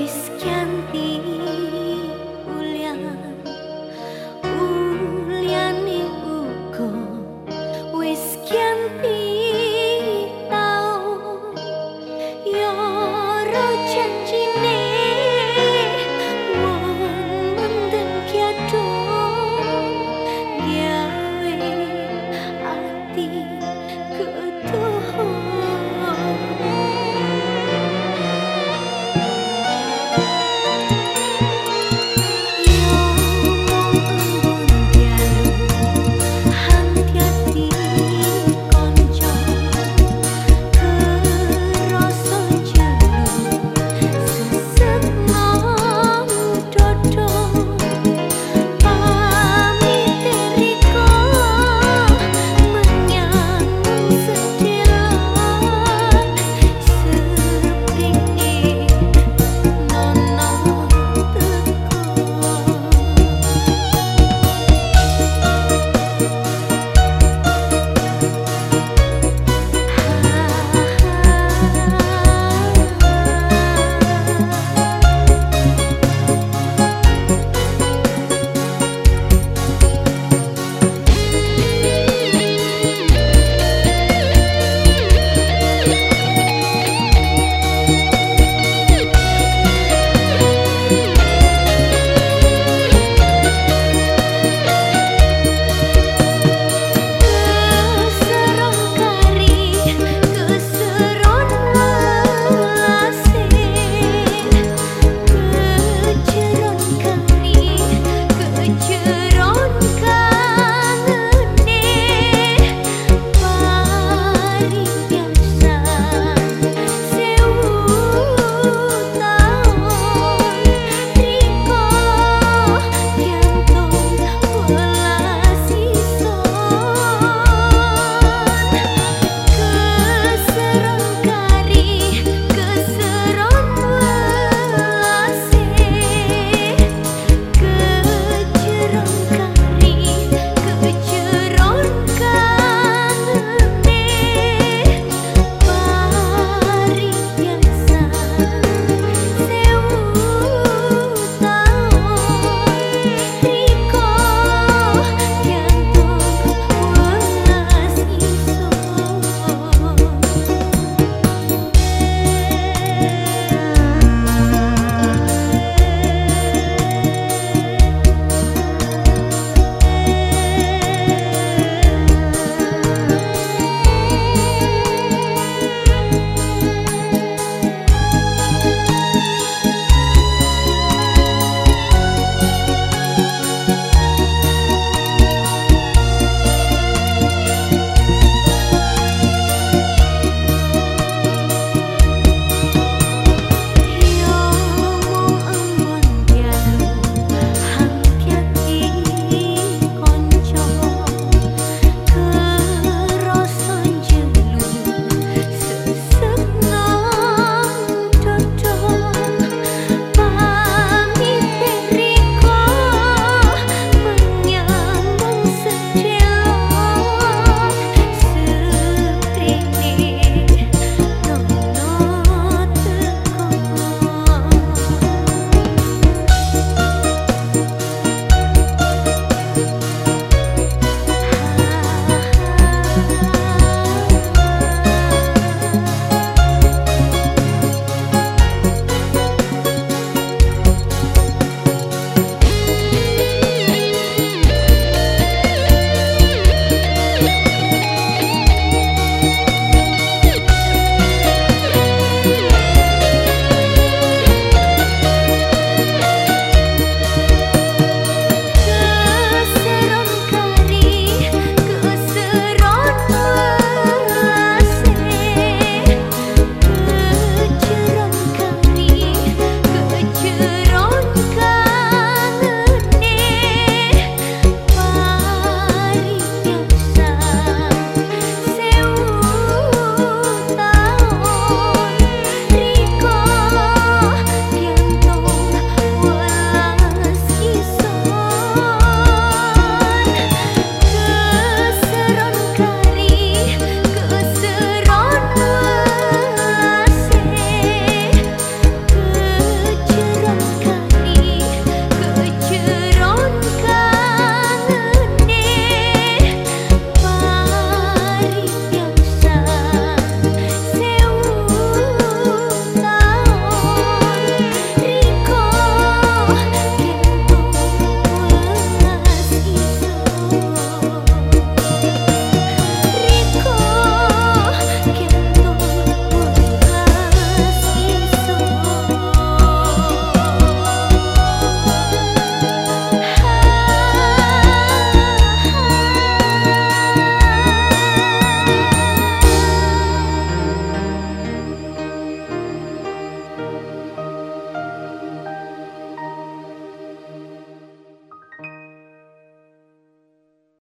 voice